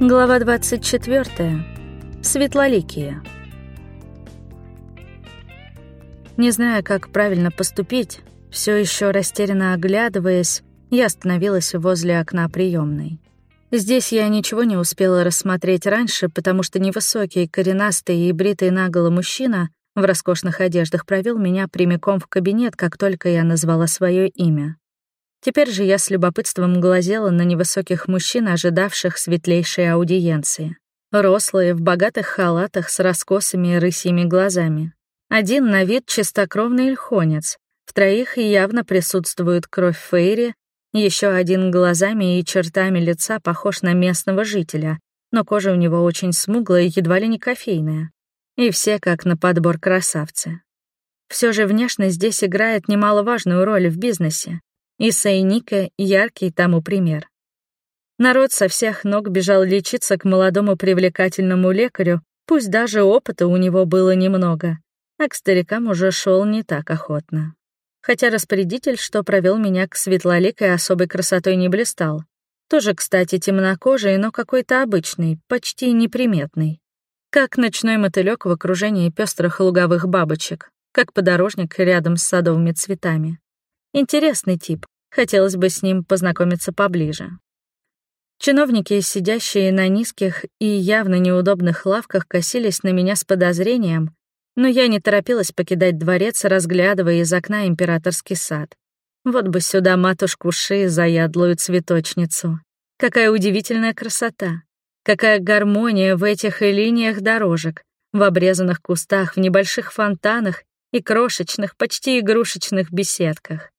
Глава 24. Светлоликие. Не зная, как правильно поступить, все еще растерянно оглядываясь, я остановилась возле окна приемной. Здесь я ничего не успела рассмотреть раньше, потому что невысокий, коренастый и бритый наголо мужчина в роскошных одеждах провел меня прямиком в кабинет, как только я назвала свое имя. Теперь же я с любопытством глазела на невысоких мужчин, ожидавших светлейшей аудиенции. Рослые, в богатых халатах с раскосыми рысьими глазами. Один на вид чистокровный ильхонец, в троих явно присутствует кровь Фейри, еще один глазами и чертами лица похож на местного жителя, но кожа у него очень смуглая и едва ли не кофейная. И все как на подбор красавцы. Все же внешность здесь играет немаловажную роль в бизнесе. И Сайника — яркий тому пример. Народ со всех ног бежал лечиться к молодому привлекательному лекарю, пусть даже опыта у него было немного, а к старикам уже шел не так охотно. Хотя распорядитель, что провел меня к светлоликой особой красотой не блистал. Тоже, кстати, темнокожий, но какой-то обычный, почти неприметный. Как ночной мотылёк в окружении пестрых луговых бабочек, как подорожник рядом с садовыми цветами. Интересный тип. Хотелось бы с ним познакомиться поближе. Чиновники, сидящие на низких и явно неудобных лавках, косились на меня с подозрением, но я не торопилась покидать дворец, разглядывая из окна императорский сад. Вот бы сюда матушку Ши, заядлую цветочницу. Какая удивительная красота. Какая гармония в этих линиях дорожек, в обрезанных кустах, в небольших фонтанах и крошечных, почти игрушечных беседках.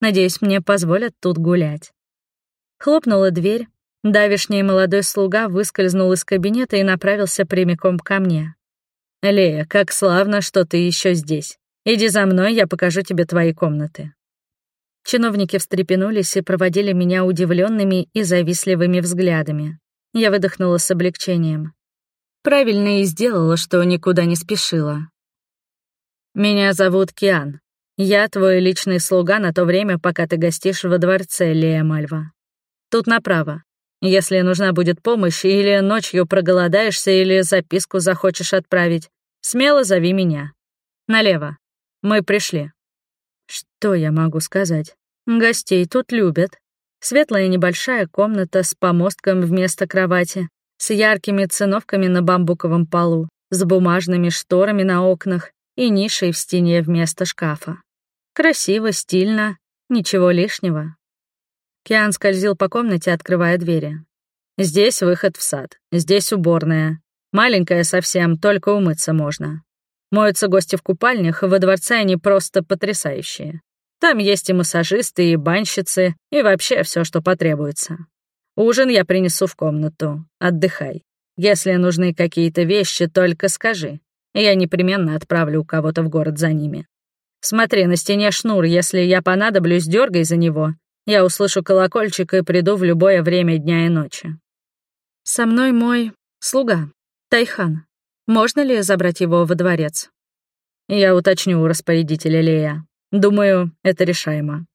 Надеюсь, мне позволят тут гулять. Хлопнула дверь. Давишний молодой слуга выскользнул из кабинета и направился прямиком ко мне. «Лея, как славно, что ты еще здесь. Иди за мной, я покажу тебе твои комнаты». Чиновники встрепенулись и проводили меня удивленными и завистливыми взглядами. Я выдохнула с облегчением. Правильно и сделала, что никуда не спешила. «Меня зовут Киан. Я твой личный слуга на то время, пока ты гостишь во дворце, Лея Мальва. Тут направо. Если нужна будет помощь, или ночью проголодаешься, или записку захочешь отправить, смело зови меня. Налево. Мы пришли. Что я могу сказать? Гостей тут любят. Светлая небольшая комната с помостком вместо кровати, с яркими циновками на бамбуковом полу, с бумажными шторами на окнах и нишей в стене вместо шкафа. Красиво, стильно, ничего лишнего. Киан скользил по комнате, открывая двери. Здесь выход в сад, здесь уборная. Маленькая совсем, только умыться можно. Моются гости в купальнях, во дворце они просто потрясающие. Там есть и массажисты, и банщицы, и вообще все, что потребуется. Ужин я принесу в комнату. Отдыхай. Если нужны какие-то вещи, только скажи. Я непременно отправлю кого-то в город за ними. Смотри, на стене шнур, если я понадоблюсь, дергай за него. Я услышу колокольчик и приду в любое время дня и ночи. Со мной мой слуга, Тайхан. Можно ли забрать его во дворец? Я уточню у распорядителя Лея. Думаю, это решаемо.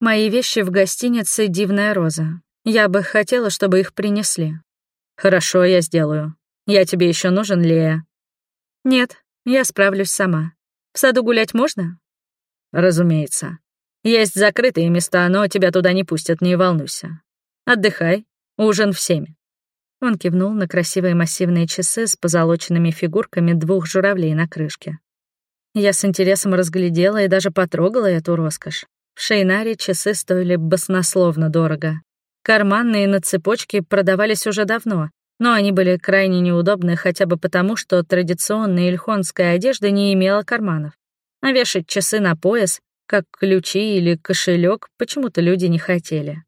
Мои вещи в гостинице «Дивная роза». Я бы хотела, чтобы их принесли. Хорошо, я сделаю. Я тебе еще нужен, Лея? Нет, я справлюсь сама. В саду гулять можно? Разумеется. Есть закрытые места, но тебя туда не пустят, не волнуйся. Отдыхай. Ужин в семь. Он кивнул на красивые массивные часы с позолоченными фигурками двух журавлей на крышке. Я с интересом разглядела и даже потрогала эту роскошь. В Шейнаре часы стоили баснословно дорого. Карманные на цепочке продавались уже давно, но они были крайне неудобны хотя бы потому, что традиционная ильхонская одежда не имела карманов. А вешать часы на пояс, как ключи или кошелек, почему-то люди не хотели.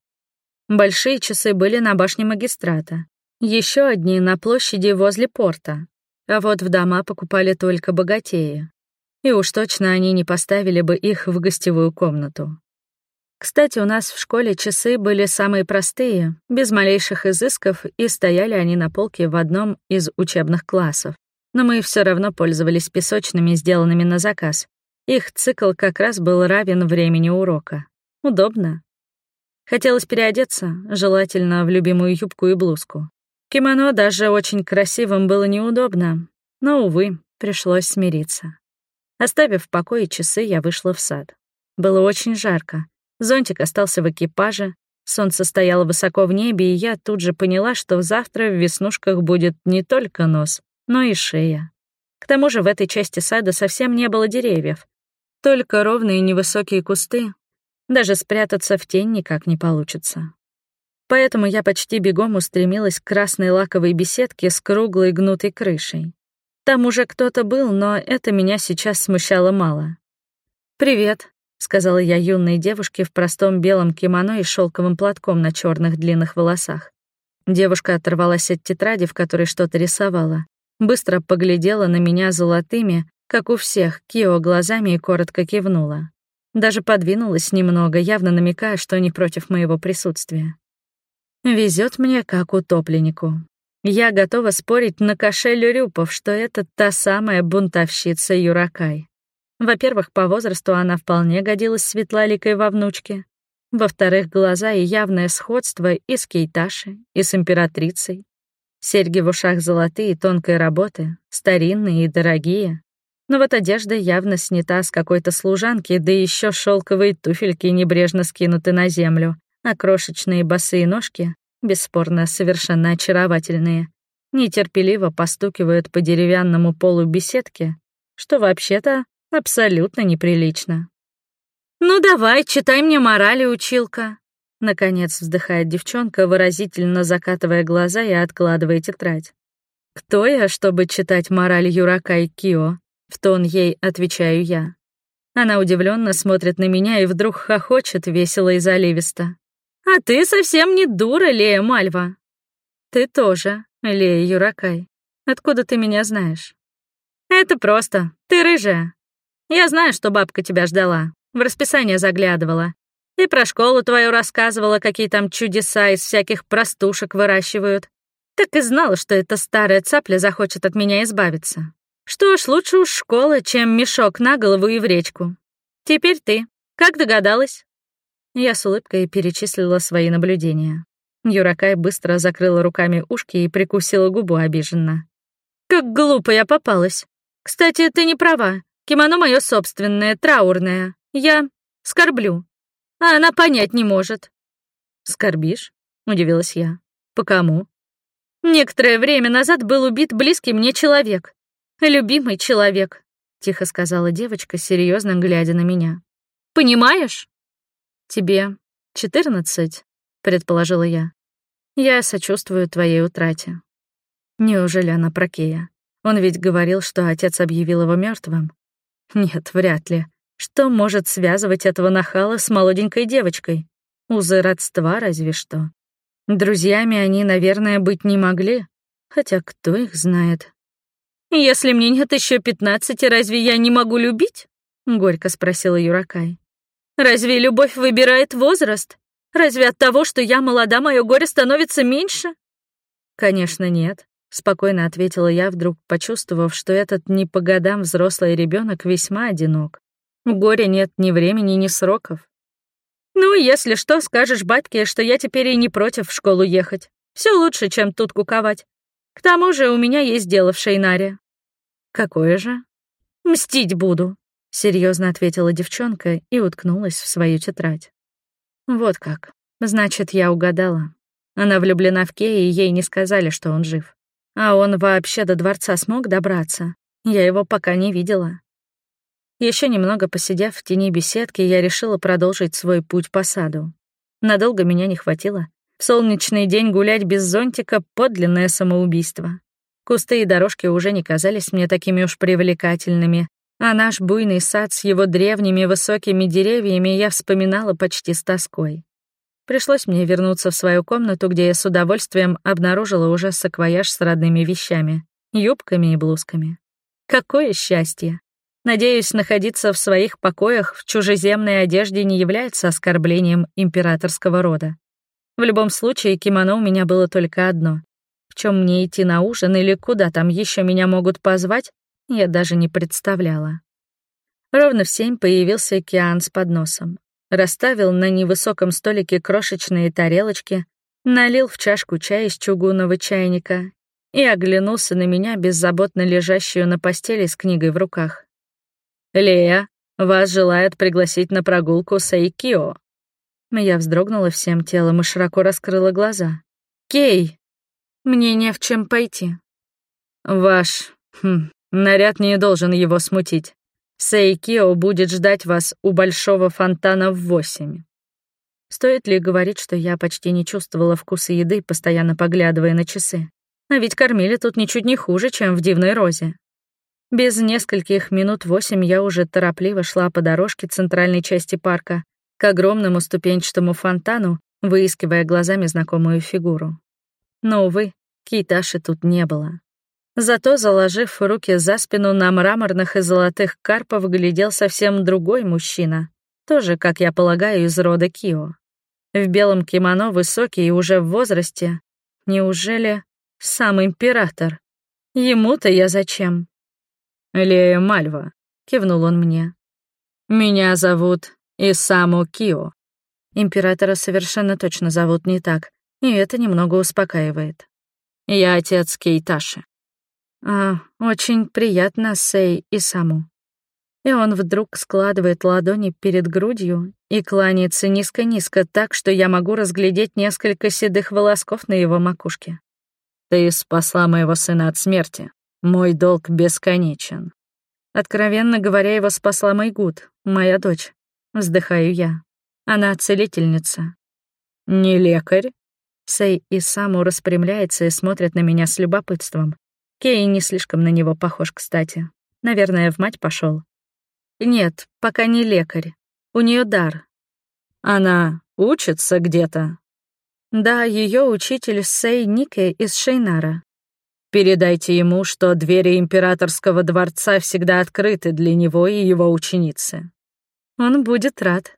Большие часы были на башне магистрата, еще одни на площади возле порта, а вот в дома покупали только богатеи. И уж точно они не поставили бы их в гостевую комнату. Кстати, у нас в школе часы были самые простые, без малейших изысков, и стояли они на полке в одном из учебных классов. Но мы все равно пользовались песочными, сделанными на заказ. Их цикл как раз был равен времени урока. Удобно. Хотелось переодеться, желательно в любимую юбку и блузку. кимоно даже очень красивым было неудобно, но, увы, пришлось смириться. Оставив в покое часы, я вышла в сад. Было очень жарко. Зонтик остался в экипаже, солнце стояло высоко в небе, и я тут же поняла, что завтра в веснушках будет не только нос, но и шея. К тому же в этой части сада совсем не было деревьев, только ровные невысокие кусты. Даже спрятаться в тень никак не получится. Поэтому я почти бегом устремилась к красной лаковой беседке с круглой гнутой крышей. Там уже кто-то был, но это меня сейчас смущало мало. «Привет», — сказала я юной девушке в простом белом кимоно и шелковым платком на черных длинных волосах. Девушка оторвалась от тетради, в которой что-то рисовала. Быстро поглядела на меня золотыми, как у всех, Кио глазами и коротко кивнула. Даже подвинулась немного, явно намекая, что не против моего присутствия. Везет мне, как утопленнику. Я готова спорить на кошель Рюпов, что это та самая бунтовщица Юракай. Во-первых, по возрасту она вполне годилась светлоликой во внучке. Во-вторых, глаза и явное сходство и с Кейташи, и с императрицей. Серьги в ушах золотые, тонкой работы, старинные и дорогие. Но вот одежда явно снята с какой-то служанки, да еще шелковые туфельки небрежно скинуты на землю, а крошечные босые ножки бесспорно совершенно очаровательные, нетерпеливо постукивают по деревянному полу беседки, что вообще-то абсолютно неприлично. «Ну давай, читай мне морали, училка!» Наконец вздыхает девчонка, выразительно закатывая глаза и откладывая тетрадь. «Кто я, чтобы читать мораль Юрака и Кио?» В тон ей отвечаю я. Она удивленно смотрит на меня и вдруг хохочет весело и заливисто. А ты совсем не дура, Лея Мальва. Ты тоже, Лея Юракай. Откуда ты меня знаешь? Это просто. Ты рыжая. Я знаю, что бабка тебя ждала. В расписание заглядывала. И про школу твою рассказывала, какие там чудеса из всяких простушек выращивают. Так и знала, что эта старая цапля захочет от меня избавиться. Что ж, лучше уж школа, чем мешок на голову и в речку. Теперь ты. Как догадалась? Я с улыбкой перечислила свои наблюдения. Юракай быстро закрыла руками ушки и прикусила губу обиженно. «Как глупо я попалась. Кстати, ты не права. Кимоно мое собственное, траурное. Я скорблю. А она понять не может». «Скорбишь?» — удивилась я. «По кому?» «Некоторое время назад был убит близкий мне человек. Любимый человек», — тихо сказала девочка, серьезно глядя на меня. «Понимаешь?» «Тебе четырнадцать?» — предположила я. «Я сочувствую твоей утрате». Неужели она про Кея? Он ведь говорил, что отец объявил его мертвым. Нет, вряд ли. Что может связывать этого нахала с молоденькой девочкой? Узы родства разве что. Друзьями они, наверное, быть не могли. Хотя кто их знает? «Если мне нет еще пятнадцати, разве я не могу любить?» — горько спросила Юракай. Разве любовь выбирает возраст? Разве от того, что я молода, мое горе становится меньше? Конечно, нет, спокойно ответила я, вдруг почувствовав, что этот не по годам взрослый ребенок весьма одинок. В горе нет ни времени, ни сроков. Ну, если что, скажешь батьке, что я теперь и не против в школу ехать. Все лучше, чем тут куковать. К тому же у меня есть дело в Шейнаре. Какое же? Мстить буду серьезно ответила девчонка и уткнулась в свою тетрадь. Вот как. Значит, я угадала. Она влюблена в Кея, и ей не сказали, что он жив. А он вообще до дворца смог добраться? Я его пока не видела. Еще немного посидев в тени беседки, я решила продолжить свой путь по саду. Надолго меня не хватило. В солнечный день гулять без зонтика — подлинное самоубийство. Кусты и дорожки уже не казались мне такими уж привлекательными, а наш буйный сад с его древними высокими деревьями я вспоминала почти с тоской. Пришлось мне вернуться в свою комнату, где я с удовольствием обнаружила уже саквояж с родными вещами, юбками и блузками. Какое счастье! Надеюсь, находиться в своих покоях в чужеземной одежде не является оскорблением императорского рода. В любом случае, кимоно у меня было только одно. В чем мне идти на ужин или куда там еще меня могут позвать, я даже не представляла. Ровно в семь появился океан с подносом. Расставил на невысоком столике крошечные тарелочки, налил в чашку чай из чугунного чайника и оглянулся на меня, беззаботно лежащую на постели с книгой в руках. «Лея, вас желают пригласить на прогулку с Эйкио». Я вздрогнула всем телом и широко раскрыла глаза. «Кей, мне не в чем пойти». «Ваш хм, наряд не должен его смутить. Сейкио будет ждать вас у большого фонтана в восемь». Стоит ли говорить, что я почти не чувствовала вкуса еды, постоянно поглядывая на часы? А ведь кормили тут ничуть не хуже, чем в Дивной Розе. Без нескольких минут восемь я уже торопливо шла по дорожке центральной части парка к огромному ступенчатому фонтану, выискивая глазами знакомую фигуру. Но, увы, Кейташи тут не было. Зато, заложив руки за спину на мраморных и золотых карпов, глядел совсем другой мужчина, тоже, как я полагаю, из рода Кио. В белом кимоно, высокий и уже в возрасте. Неужели сам император? Ему-то я зачем? «Лея Мальва», — кивнул он мне. «Меня зовут Исаму Кио». Императора совершенно точно зовут не так, и это немного успокаивает. «Я отец Кейташи». «А, очень приятно, Сей Исаму». И он вдруг складывает ладони перед грудью и кланяется низко-низко так, что я могу разглядеть несколько седых волосков на его макушке. «Ты спасла моего сына от смерти. Мой долг бесконечен. Откровенно говоря, его спасла Майгуд, моя дочь. Вздыхаю я. Она целительница. Не лекарь? Сэй и Саму распрямляется и смотрит на меня с любопытством. Кей не слишком на него похож, кстати. Наверное, в мать пошел. Нет, пока не лекарь. У нее дар. Она учится где-то. Да, ее учитель Сэй Нике из Шейнара. Передайте ему, что двери императорского дворца всегда открыты для него и его ученицы. Он будет рад.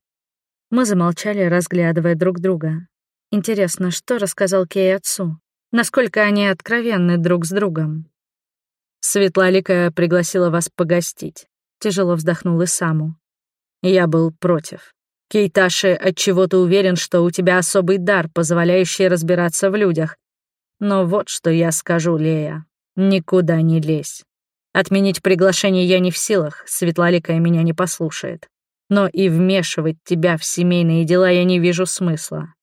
Мы замолчали, разглядывая друг друга. Интересно, что рассказал Кей отцу? Насколько они откровенны друг с другом? Светлоликая пригласила вас погостить. Тяжело вздохнул и Саму. Я был против. Кейташи отчего-то уверен, что у тебя особый дар, позволяющий разбираться в людях, но вот что я скажу, Лея. Никуда не лезь. Отменить приглашение я не в силах, Светлоликая меня не послушает. Но и вмешивать тебя в семейные дела я не вижу смысла.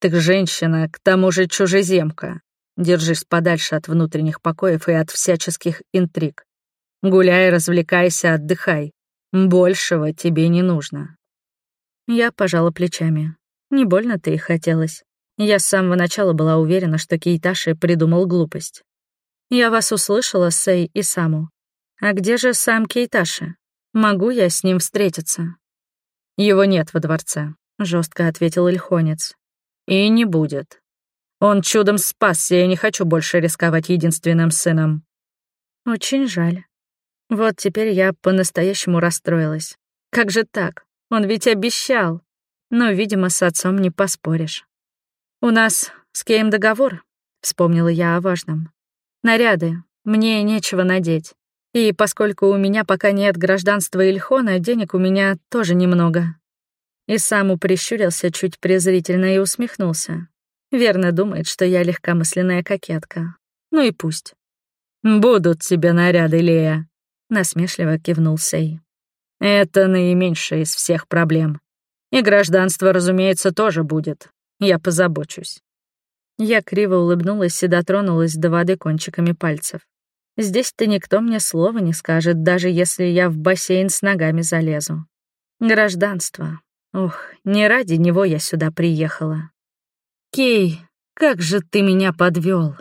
Ты женщина, к тому же чужеземка. Держись подальше от внутренних покоев и от всяческих интриг. Гуляй, развлекайся, отдыхай. Большего тебе не нужно. Я пожала плечами. Не больно-то и хотелось. Я с самого начала была уверена, что Кейташи придумал глупость. Я вас услышала, Сэй и Саму. А где же сам Кейташи? Могу я с ним встретиться? Его нет во дворце, жестко ответил Ильхонец. И не будет. Он чудом спасся, я не хочу больше рисковать единственным сыном. Очень жаль. Вот теперь я по-настоящему расстроилась. Как же так? Он ведь обещал. Но, видимо, с отцом не поспоришь. «У нас с Кеем договор», — вспомнила я о важном. «Наряды. Мне нечего надеть. И поскольку у меня пока нет гражданства Ильхона, денег у меня тоже немного». И сам прищурился чуть презрительно и усмехнулся. Верно думает, что я легкомысленная кокетка. Ну и пусть. «Будут тебе наряды, Лея», — насмешливо кивнул Сей. «Это наименьшее из всех проблем. И гражданство, разумеется, тоже будет. Я позабочусь». Я криво улыбнулась и дотронулась до воды кончиками пальцев. Здесь-то никто мне слова не скажет, даже если я в бассейн с ногами залезу. Гражданство. Ух, не ради него я сюда приехала. Кей, как же ты меня подвел.